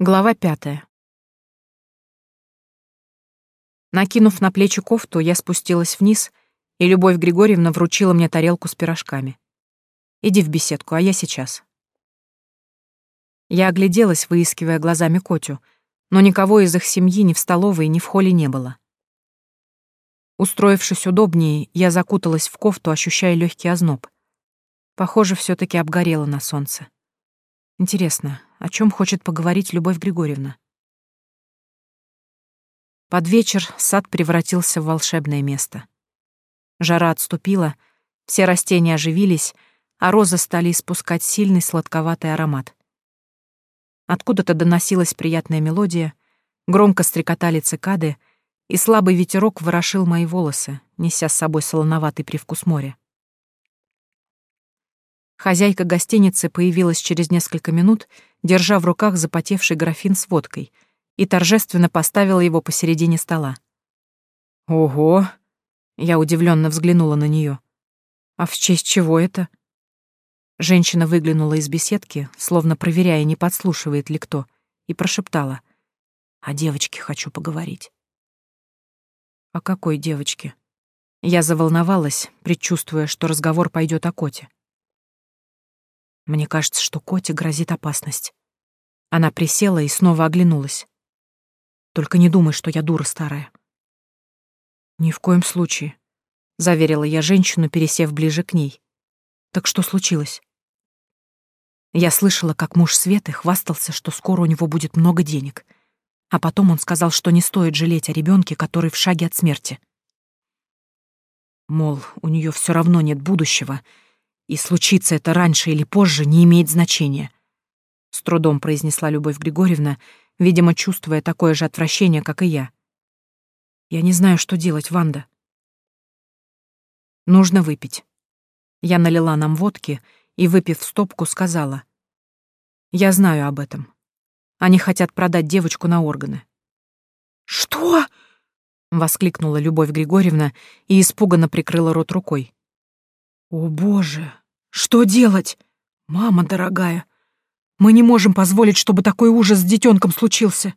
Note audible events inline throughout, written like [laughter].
Глава пятая. Накинув на плечи кофту, я спустилась вниз, и Любовь Григорьевна вручила мне тарелку с пирожками. «Иди в беседку, а я сейчас». Я огляделась, выискивая глазами Котю, но никого из их семьи ни в столовой, ни в холле не было. Устроившись удобнее, я закуталась в кофту, ощущая легкий озноб. Похоже, все таки обгорела на солнце. Интересно, о чем хочет поговорить Любовь Григорьевна? Под вечер сад превратился в волшебное место. Жара отступила, все растения оживились, а розы стали испускать сильный сладковатый аромат. Откуда-то доносилась приятная мелодия, громко стрекотали цикады, и слабый ветерок ворошил мои волосы, неся с собой солоноватый привкус моря. Хозяйка гостиницы появилась через несколько минут, держа в руках запотевший графин с водкой, и торжественно поставила его посередине стола. «Ого!» — я удивленно взглянула на нее. «А в честь чего это?» Женщина выглянула из беседки, словно проверяя, не подслушивает ли кто, и прошептала. «О девочке хочу поговорить». «О какой девочке?» Я заволновалась, предчувствуя, что разговор пойдет о коте. Мне кажется, что Коте грозит опасность. Она присела и снова оглянулась. Только не думай, что я дура старая. Ни в коем случае, заверила я женщину, пересев ближе к ней. Так что случилось? Я слышала, как муж Светы хвастался, что скоро у него будет много денег. А потом он сказал, что не стоит жалеть о ребенке, который в шаге от смерти. Мол, у нее все равно нет будущего, и случится это раньше или позже, не имеет значения. С трудом произнесла Любовь Григорьевна, видимо, чувствуя такое же отвращение, как и я. Я не знаю, что делать, Ванда. Нужно выпить. Я налила нам водки и, выпив стопку, сказала. Я знаю об этом. Они хотят продать девочку на органы. «Что?» — воскликнула Любовь Григорьевна и испуганно прикрыла рот рукой. «О, Боже! Что делать? Мама дорогая! Мы не можем позволить, чтобы такой ужас с детенком случился!»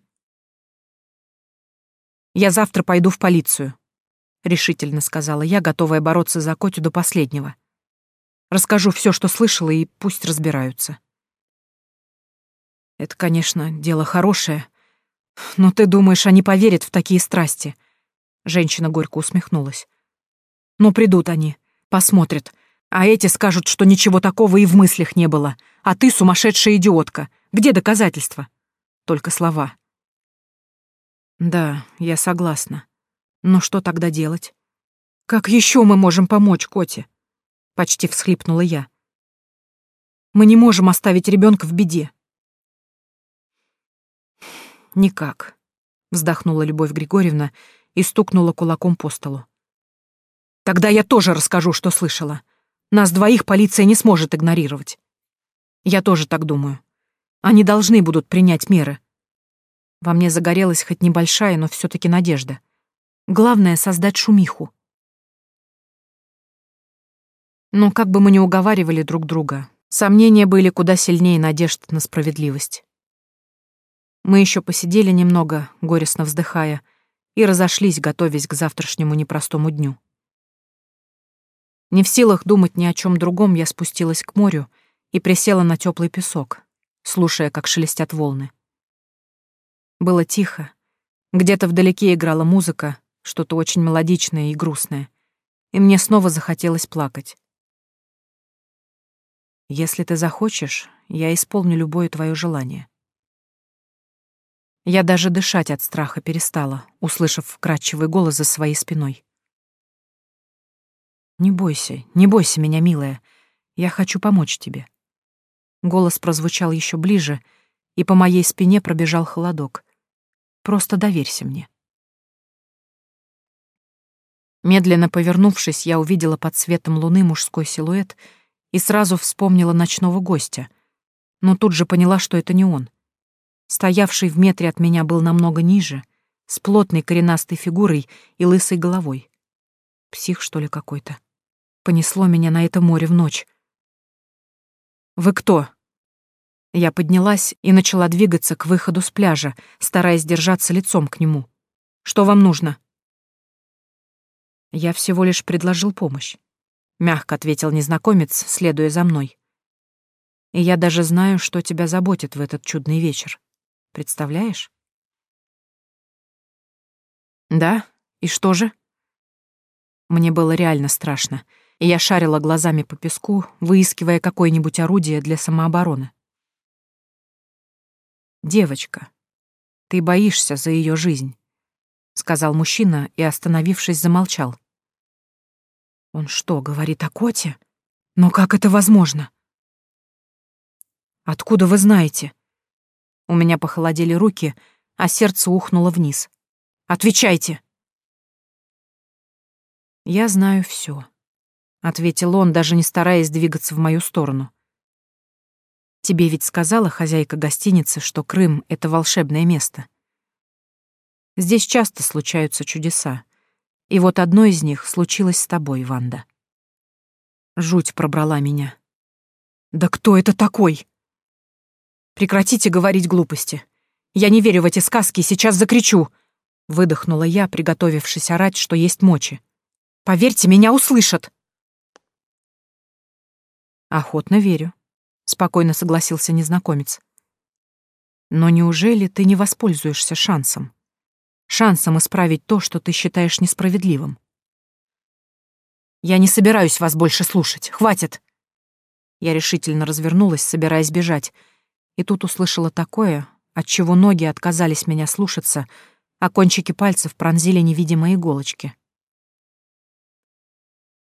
«Я завтра пойду в полицию», — решительно сказала я, готовая бороться за Котю до последнего. «Расскажу все, что слышала, и пусть разбираются». «Это, конечно, дело хорошее, но ты думаешь, они поверят в такие страсти?» Женщина горько усмехнулась. «Ну, придут они, посмотрят, а эти скажут, что ничего такого и в мыслях не было. А ты сумасшедшая идиотка. Где доказательства? Только слова. Да, я согласна. Но что тогда делать? Как еще мы можем помочь Коте? Почти всхлипнула я. Мы не можем оставить ребенка в беде. Никак, вздохнула Любовь Григорьевна и стукнула кулаком по столу. Тогда я тоже расскажу, что слышала. Нас двоих полиция не сможет игнорировать. Я тоже так думаю. Они должны будут принять меры. Во мне загорелась хоть небольшая, но все таки надежда. Главное — создать шумиху. Но как бы мы ни уговаривали друг друга, сомнения были куда сильнее надежд на справедливость. Мы еще посидели немного, горестно вздыхая, и разошлись, готовясь к завтрашнему непростому дню. Не в силах думать ни о чем другом, я спустилась к морю и присела на теплый песок, слушая, как шелестят волны. Было тихо. Где-то вдалеке играла музыка, что-то очень мелодичное и грустное, и мне снова захотелось плакать. «Если ты захочешь, я исполню любое твое желание». Я даже дышать от страха перестала, услышав вкрадчивый голос за своей спиной. «Не бойся, не бойся меня, милая. Я хочу помочь тебе». Голос прозвучал еще ближе, и по моей спине пробежал холодок. «Просто доверься мне». Медленно повернувшись, я увидела под светом луны мужской силуэт и сразу вспомнила ночного гостя, но тут же поняла, что это не он. Стоявший в метре от меня был намного ниже, с плотной коренастой фигурой и лысой головой. Псих, что ли, какой-то? Понесло меня на это море в ночь. «Вы кто?» Я поднялась и начала двигаться к выходу с пляжа, стараясь держаться лицом к нему. «Что вам нужно?» «Я всего лишь предложил помощь», — мягко ответил незнакомец, следуя за мной. «И я даже знаю, что тебя заботит в этот чудный вечер. Представляешь?» «Да? И что же?» Мне было реально страшно, и я шарила глазами по песку, выискивая какое-нибудь орудие для самообороны. «Девочка, ты боишься за ее жизнь», — сказал мужчина и, остановившись, замолчал. «Он что, говорит о коте? Но как это возможно?» «Откуда вы знаете?» У меня похолодели руки, а сердце ухнуло вниз. «Отвечайте!» «Я знаю все, ответил он, даже не стараясь двигаться в мою сторону. Тебе ведь сказала хозяйка гостиницы, что Крым — это волшебное место. Здесь часто случаются чудеса. И вот одно из них случилось с тобой, Ванда. Жуть пробрала меня. Да кто это такой? Прекратите говорить глупости. Я не верю в эти сказки и сейчас закричу. Выдохнула я, приготовившись орать, что есть мочи. Поверьте, меня услышат. Охотно верю спокойно согласился незнакомец. Но неужели ты не воспользуешься шансом? Шансом исправить то, что ты считаешь несправедливым? Я не собираюсь вас больше слушать. Хватит. Я решительно развернулась, собираясь бежать, и тут услышала такое, от чего ноги отказались меня слушаться, а кончики пальцев пронзили невидимые иголочки.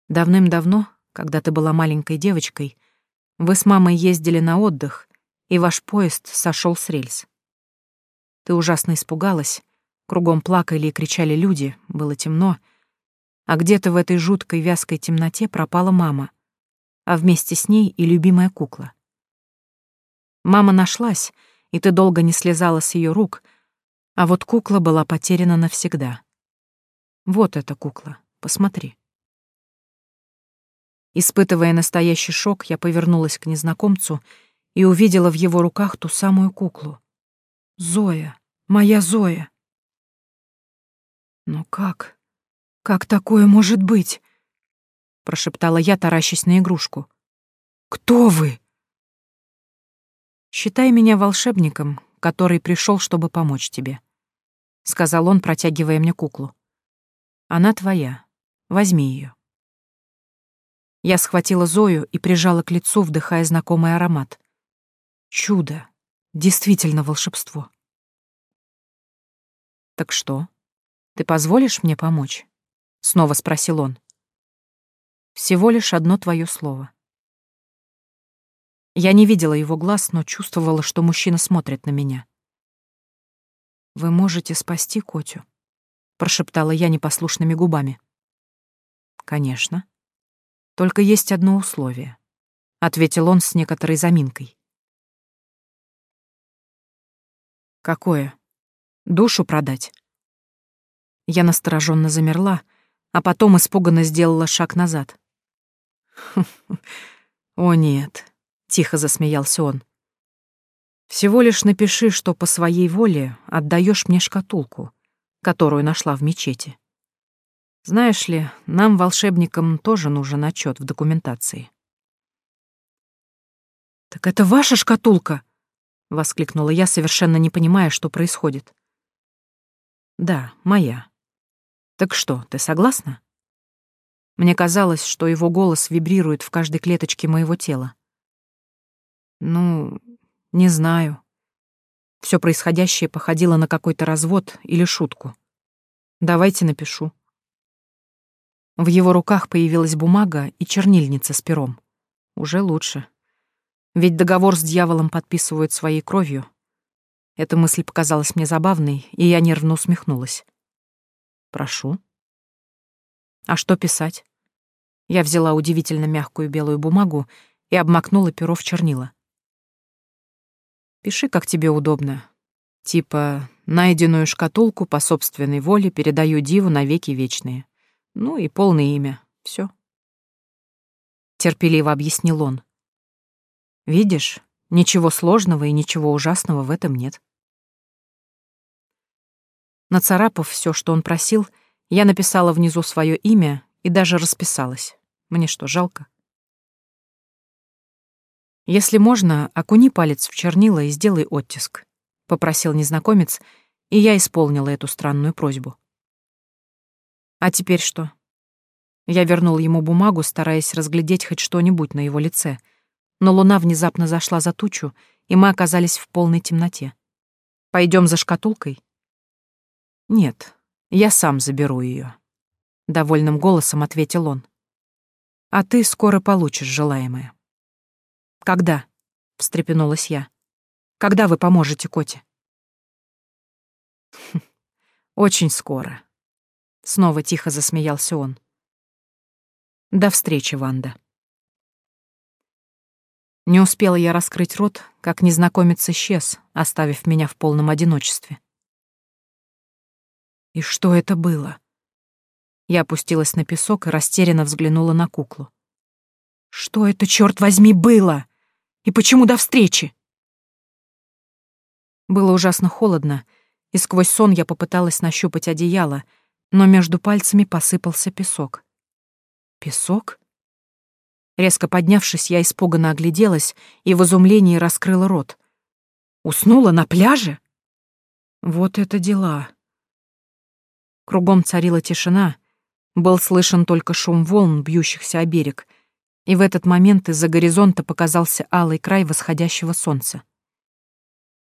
Давным-давно, когда ты была маленькой девочкой, вы с мамой ездили на отдых, и ваш поезд сошел с рельс. Ты ужасно испугалась, кругом плакали и кричали люди, было темно, а где-то в этой жуткой вязкой темноте пропала мама, а вместе с ней и любимая кукла. Мама нашлась, и ты долго не слезала с ее рук, а вот кукла была потеряна навсегда. Вот эта кукла, посмотри. Испытывая настоящий шок, я повернулась к незнакомцу и увидела в его руках ту самую куклу. Зоя, моя Зоя. Но как? Как такое может быть? прошептала я, таращась на игрушку. Кто вы? Считай меня волшебником, который пришел, чтобы помочь тебе, сказал он, протягивая мне куклу. Она твоя. Возьми ее. Я схватила Зою и прижала к лицу, вдыхая знакомый аромат. Чудо. Действительно волшебство. «Так что? Ты позволишь мне помочь?» — снова спросил он. «Всего лишь одно твое слово». Я не видела его глаз, но чувствовала, что мужчина смотрит на меня. «Вы можете спасти Котю?» — прошептала я непослушными губами. «Конечно», только есть одно условие, ответил он с некоторой заминкой. Какое? Душу продать? Я настороженно замерла, а потом испуганно сделала шаг назад. [laughs] «О нет», — тихо засмеялся он. «Всего лишь напиши, что по своей воле отдаешь мне шкатулку, которую нашла в мечети. Знаешь ли, нам, волшебникам, тоже нужен отчет в документации. «Так это ваша шкатулка?» — воскликнула я, совершенно не понимая, что происходит. «Да, моя. Так что, ты согласна?» Мне казалось, что его голос вибрирует в каждой клеточке моего тела. «Ну, не знаю». Все происходящее походило на какой-то развод или шутку. «Давайте напишу». В его руках появилась бумага и чернильница с пером. Уже лучше. Ведь договор с дьяволом подписывают своей кровью. Эта мысль показалась мне забавной, и я нервно усмехнулась. «Прошу». «А что писать?» Я взяла удивительно мягкую белую бумагу и обмакнула перо в чернила. «Пиши, как тебе удобно. Типа, найденную шкатулку по собственной воле передаю Диву на веки вечные. Ну и полное имя. Все. Терпеливо объяснил он. Видишь, Ничего сложного и ничего ужасного в этом нет. Нацарапав все, что он просил, я написала внизу свое имя и даже расписалась. Мне что, жалко? «Если можно, окуни палец в чернила и сделай оттиск», — попросил незнакомец, и я исполнила эту странную просьбу. «А теперь что?» Я вернул ему бумагу, стараясь разглядеть хоть что-нибудь на его лице, но луна внезапно зашла за тучу, и мы оказались в полной темноте. Пойдем за шкатулкой?» «Нет, я сам заберу ее», — довольным голосом ответил он. «А ты скоро получишь желаемое». «Когда?» — встрепенулась я. «Когда вы поможете Коте?» [laughs] «Очень скоро», — снова тихо засмеялся он. «До встречи, Ванда». Не успела я раскрыть рот, как незнакомец исчез, оставив меня в полном одиночестве. И что это было? Я опустилась на песок и растерянно взглянула на куклу. Что это, черт возьми, было? И почему до встречи? Было ужасно холодно, и сквозь сон я попыталась нащупать одеяло, но между пальцами посыпался песок. Песок? Резко поднявшись, я испуганно огляделась и в изумлении раскрыла рот. Уснула на пляже? Вот это дела. Кругом царила тишина, был слышен только шум волн, бьющихся о берег, и в этот момент из-за горизонта показался алый край восходящего солнца.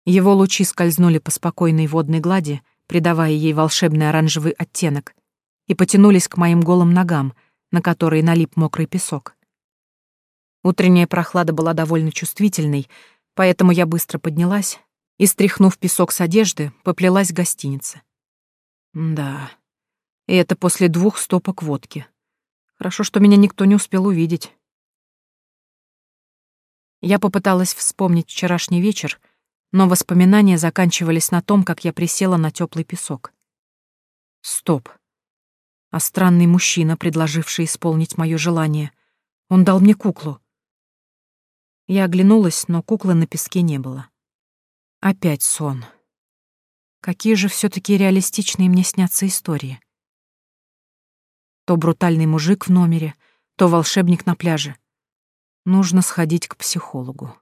Его лучи скользнули по спокойной водной глади, придавая ей волшебный оранжевый оттенок, и потянулись к моим голым ногам, на которые налип мокрый песок. Утренняя прохлада была довольно чувствительной, поэтому я быстро поднялась и, стряхнув песок с одежды, поплелась к гостинице. Да, и это после двух стопок водки. Хорошо, что меня никто не успел увидеть. Я попыталась вспомнить вчерашний вечер, но воспоминания заканчивались на том, как я присела на теплый песок. Стоп. А странный мужчина, предложивший исполнить мое желание, он дал мне куклу. Я оглянулась, но куклы на песке не было. Опять сон. Какие же все таки реалистичные мне снятся истории. То брутальный мужик в номере, то волшебник на пляже. Нужно сходить к психологу.